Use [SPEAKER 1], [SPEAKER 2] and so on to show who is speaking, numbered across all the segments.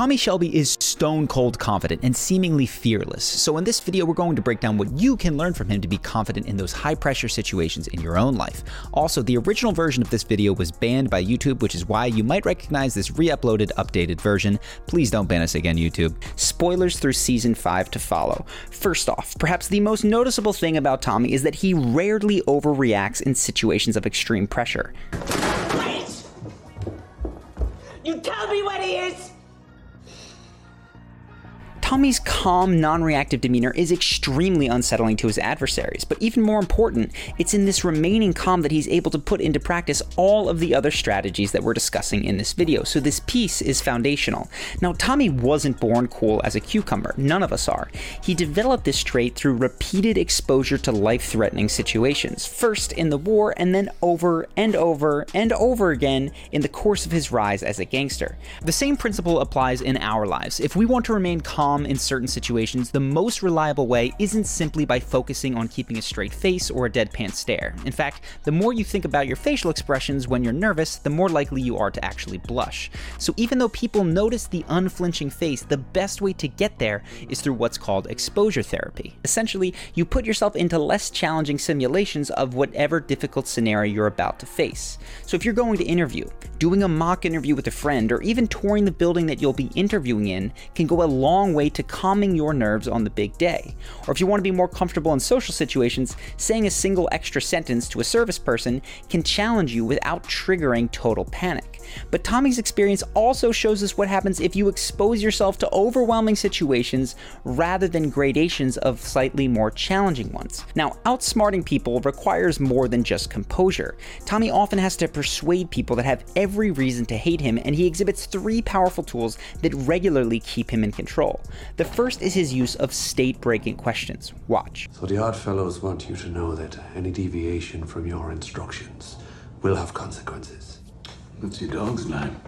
[SPEAKER 1] Tommy Shelby is stone cold confident and seemingly fearless. So, in this video, we're going to break down what you can learn from him to be confident in those high pressure situations in your own life. Also, the original version of this video was banned by YouTube, which is why you might recognize this re uploaded, updated version. Please don't ban us again, YouTube. Spoilers through season 5 to follow. First off, perhaps the most noticeable thing about Tommy is that he rarely overreacts in situations of extreme pressure.
[SPEAKER 2] Wait! You tell me what he is!
[SPEAKER 1] Tommy's calm, non reactive demeanor is extremely unsettling to his adversaries, but even more important, it's in this remaining calm that he's able to put into practice all of the other strategies that we're discussing in this video, so this piece is foundational. Now, Tommy wasn't born cool as a cucumber, none of us are. He developed this trait through repeated exposure to life threatening situations, first in the war, and then over and over and over again in the course of his rise as a gangster. The same principle applies in our lives. If we want to remain calm, in certain situations, the most reliable way isn't simply by focusing on keeping a straight face or a deadpan stare. In fact, the more you think about your facial expressions when you're nervous, the more likely you are to actually blush. So even though people notice the unflinching face, the best way to get there is through what's called exposure therapy. Essentially, you put yourself into less challenging simulations of whatever difficult scenario you're about to face. So if you're going to interview, doing a mock interview with a friend, or even touring the building that you'll be interviewing in can go a long way to calming your nerves on the big day. Or if you want to be more comfortable in social situations, saying a single extra sentence to a service person can challenge you without triggering total panic. But Tommy's experience also shows us what happens if you expose yourself to overwhelming situations rather than gradations of slightly more challenging ones. Now, outsmarting people requires more than just composure. Tommy often has to persuade people that have every reason to hate him, and he exhibits three powerful tools that regularly keep him in control. The first is his use of state breaking questions. Watch.
[SPEAKER 3] So the Oddfellows want you to know that any deviation from your instructions will have consequences.
[SPEAKER 4] What's your dog's name?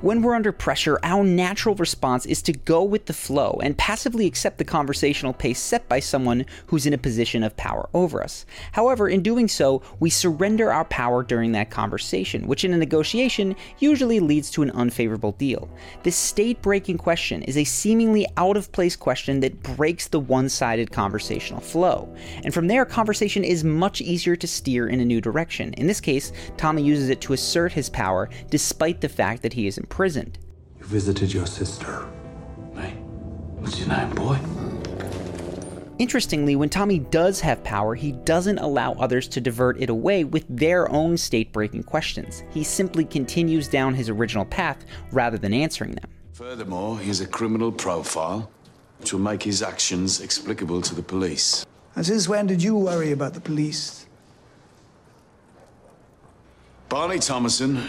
[SPEAKER 1] When we're under pressure, our natural response is to go with the flow and passively accept the conversational pace set by someone who's in a position of power over us. However, in doing so, we surrender our power during that conversation, which in a negotiation usually leads to an unfavorable deal. This state breaking question is a seemingly out of place question that breaks the one sided conversational flow. And from there, conversation is much easier to steer in a new direction. In this case, Tommy uses it to assert his power despite the fact that he is imprisoned.
[SPEAKER 3] You visited your sister.
[SPEAKER 4] Hey, what's your name, boy?
[SPEAKER 1] Interestingly, when Tommy does have power, he doesn't allow others to divert it away with their own state breaking questions. He simply continues down his original path rather than answering them.
[SPEAKER 4] Furthermore, he has a criminal profile, which will make his actions explicable to the police.
[SPEAKER 5] And since when did you worry about the police?
[SPEAKER 4] Barney Thomason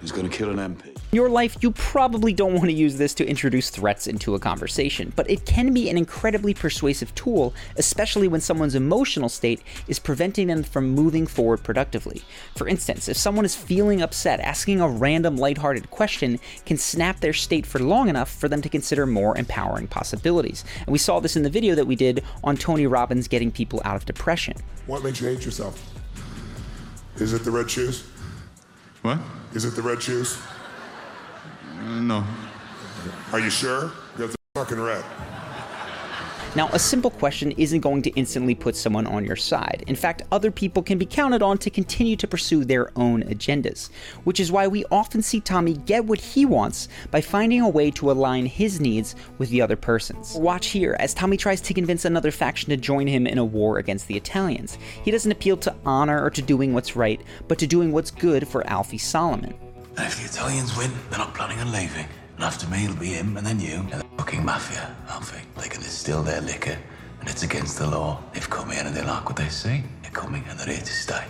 [SPEAKER 4] who's going to kill an MP.
[SPEAKER 1] In your life, you probably don't want to use this to introduce threats into a conversation, but it can be an incredibly persuasive tool, especially when someone's emotional state is preventing them from moving forward productively. For instance, if someone is feeling upset, asking a random lighthearted question can snap their state for long enough for them to consider more empowering possibilities. And we saw this in the video that we did on Tony Robbins getting people out of depression.
[SPEAKER 6] What makes you hate yourself? Is it the red shoes?
[SPEAKER 7] What?
[SPEAKER 6] Is it the red shoes?
[SPEAKER 7] Uh, no.
[SPEAKER 6] Are you sure? Because they're fucking red.
[SPEAKER 1] Now, a simple question isn't going to instantly put someone on your side. In fact, other people can be counted on to continue to pursue their own agendas, which is why we often see Tommy get what he wants by finding a way to align his needs with the other person's. Watch here as Tommy tries to convince another faction to join him in a war against the Italians. He doesn't appeal to honor or to doing what's right, but to doing what's good for Alfie Solomon.
[SPEAKER 4] If the Italians win, they're not planning on leaving. And after me, it'll be him and then you and the fucking mafia, Alfie. They can distill their liquor, and it's against the law. They've come here and they like what they see. They're coming and they're here to stay.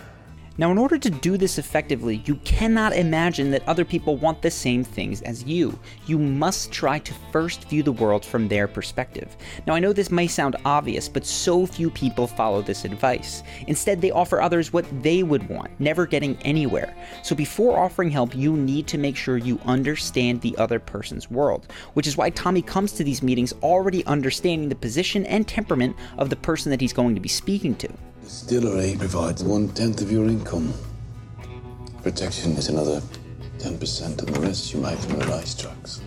[SPEAKER 1] Now, in order to do this effectively, you cannot imagine that other people want the same things as you. You must try to first view the world from their perspective. Now, I know this may sound obvious, but so few people follow this advice. Instead, they offer others what they would want, never getting anywhere. So, before offering help, you need to make sure you understand the other person's world, which is why Tommy comes to these meetings already understanding the position and temperament of the person that he's going to be speaking to.
[SPEAKER 4] Distillery provides one tenth of your income. Protection is another. 10% and the rest you make from the rice trucks.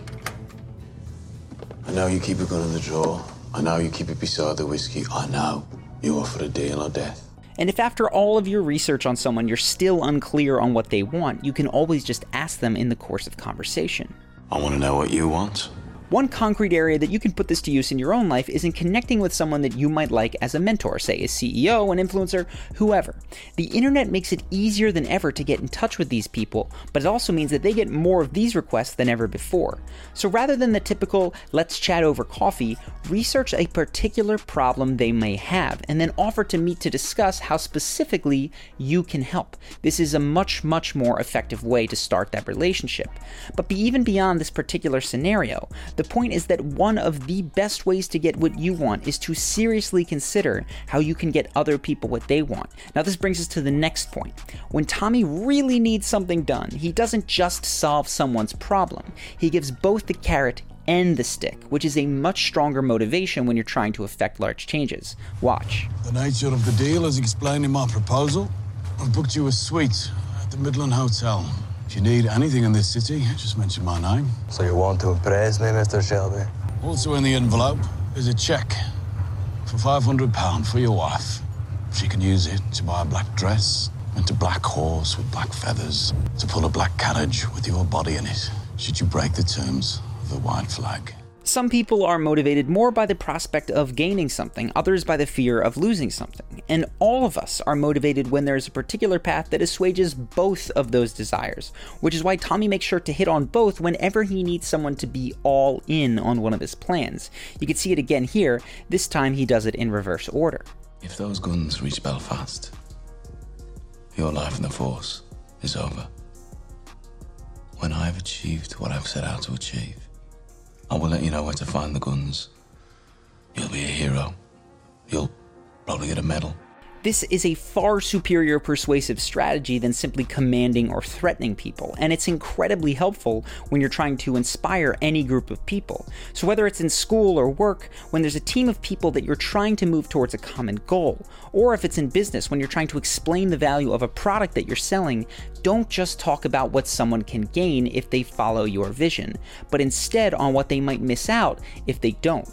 [SPEAKER 4] I know you keep a gun in the drawer. I know you keep it beside the whiskey. I know you offer a deal or death.
[SPEAKER 1] And if after all of your research on someone you're still unclear on what they want, you can always just ask them in the course of conversation.
[SPEAKER 4] I want to know what you want.
[SPEAKER 1] One concrete area that you can put this to use in your own life is in connecting with someone that you might like as a mentor, say a CEO, an influencer, whoever. The internet makes it easier than ever to get in touch with these people, but it also means that they get more of these requests than ever before. So rather than the typical let's chat over coffee, research a particular problem they may have and then offer to meet to discuss how specifically you can help. This is a much, much more effective way to start that relationship. But be even beyond this particular scenario, the point is that one of the best ways to get what you want is to seriously consider how you can get other people what they want. Now, this brings us to the next point. When Tommy really needs something done, he doesn't just solve someone's problem, he gives both the carrot and the stick, which is a much stronger motivation when you're trying to affect large changes. Watch.
[SPEAKER 8] The nature of the deal is explained in my proposal. I've booked you a suite at the Midland Hotel. If you need anything in this city, just mention my name.
[SPEAKER 9] So you want to impress me, Mr. Shelby?
[SPEAKER 8] Also in the envelope is a check for £500 for your wife. She can use it to buy a black dress, and a black horse with black feathers, to pull a black carriage with your body in it, should you break the terms of the white flag.
[SPEAKER 1] Some people are motivated more by the prospect of gaining something, others by the fear of losing something. And all of us are motivated when there's a particular path that assuages both of those desires, which is why Tommy makes sure to hit on both whenever he needs someone to be all in on one of his plans. You can see it again here, this time he does it in reverse order.
[SPEAKER 4] If those guns reach Belfast, your life in the Force is over. When I've achieved what I've set out to achieve, I will let you know where to find the guns. You'll be a hero. You'll probably get a medal.
[SPEAKER 1] This is a far superior persuasive strategy than simply commanding or threatening people, and it's incredibly helpful when you're trying to inspire any group of people. So, whether it's in school or work, when there's a team of people that you're trying to move towards a common goal, or if it's in business when you're trying to explain the value of a product that you're selling, don't just talk about what someone can gain if they follow your vision, but instead on what they might miss out if they don't.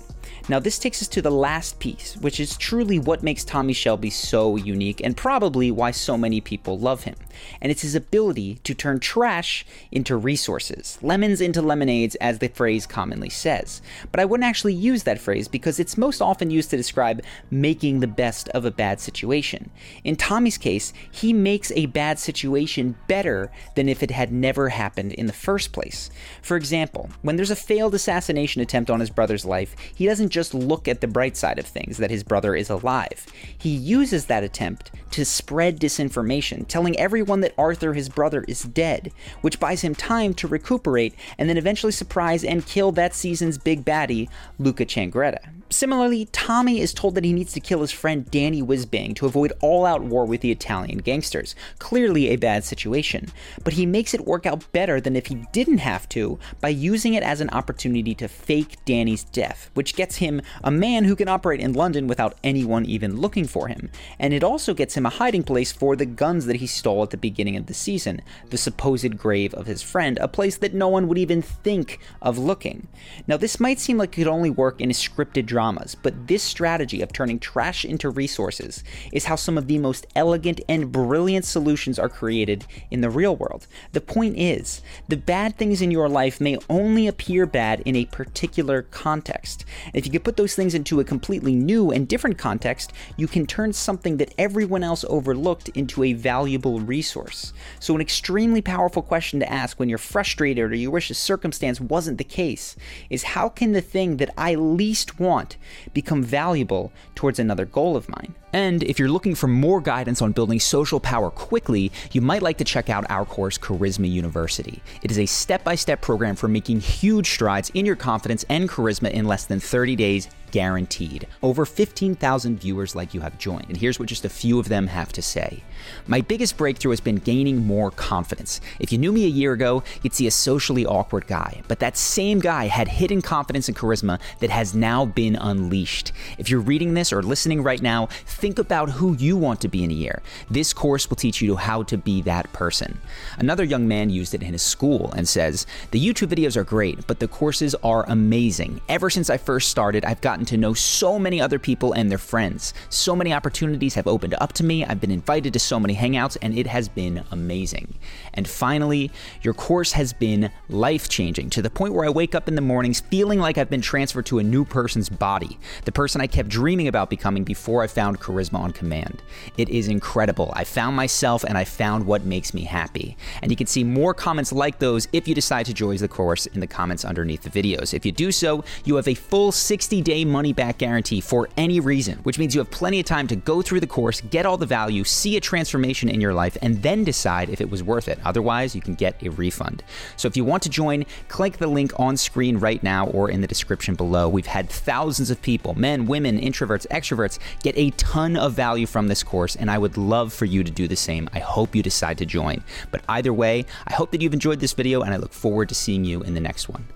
[SPEAKER 1] Now, this takes us to the last piece, which is truly what makes Tommy Shelby so unique and probably why so many people love him. And it's his ability to turn trash into resources, lemons into lemonades, as the phrase commonly says. But I wouldn't actually use that phrase because it's most often used to describe making the best of a bad situation. In Tommy's case, he makes a bad situation better than if it had never happened in the first place. For example, when there's a failed assassination attempt on his brother's life, he doesn't just look at the bright side of things, that his brother is alive. He uses that attempt to spread disinformation, telling everyone that Arthur, his brother, is dead, which buys him time to recuperate and then eventually surprise and kill that season's big baddie, Luca Changretta. Similarly, Tommy is told that he needs to kill his friend Danny Whizbang to avoid all out war with the Italian gangsters. Clearly a bad situation, but he makes it work out better than if he didn't have to by using it as an opportunity to fake Danny's death, which gets him a man who can operate in London without anyone even looking for him. And it also gets him a hiding place for the guns that he stole at the beginning of the season, the supposed grave of his friend, a place that no one would even think of looking. Now, this might seem like it could only work in scripted dramas, but this strategy of turning trash into resources is how some of the most elegant and brilliant solutions are created in the real world. The point is, the bad things in your life may only appear bad in a particular context. If you could put those things into a completely new and different context, you can turn something that everyone else overlooked into a valuable resource. So, an extremely powerful question to ask when you're frustrated or you wish a circumstance wasn't the case is how can the thing that I least want become valuable towards another goal of mine? And if you're looking for more guidance on building social power quickly, you might like to check out our course, Charisma University. It is a step by step program for making huge strides in your confidence and charisma in less than 30 days guaranteed. Over 15,000 viewers like you have joined, and here's what just a few of them have to say. My biggest breakthrough has been gaining more confidence. If you knew me a year ago, you'd see a socially awkward guy, but that same guy had hidden confidence and charisma that has now been unleashed. If you're reading this or listening right now, think about who you want to be in a year. This course will teach you how to be that person. Another young man used it in his school and says, The YouTube videos are great, but the courses are amazing. Ever since I first started, I've gotten to know so many other people and their friends. So many opportunities have opened up to me. I've been invited to so many hangouts, and it has been amazing. And finally, your course has been life changing to the point where I wake up in the mornings feeling like I've been transferred to a new person's body, the person I kept dreaming about becoming before I found Charisma on Command. It is incredible. I found myself and I found what makes me happy. And you can see more comments like those if you decide to join the course in the comments underneath the videos. If you do so, you have a full 60 day money back guarantee for any reason, which means you have plenty of time to go through the course, get all the value, see a transformation in your life, and then decide if it was worth it. Otherwise, you can get a refund. So if you want to join, click the link on screen right now or in the description below. We've had thousands of people, men, women, introverts, extroverts, get a ton of value from this course, and I would love for you to do the same. I hope you decide to join. But either way, I hope that you've enjoyed this video, and I look forward to seeing you in the next one.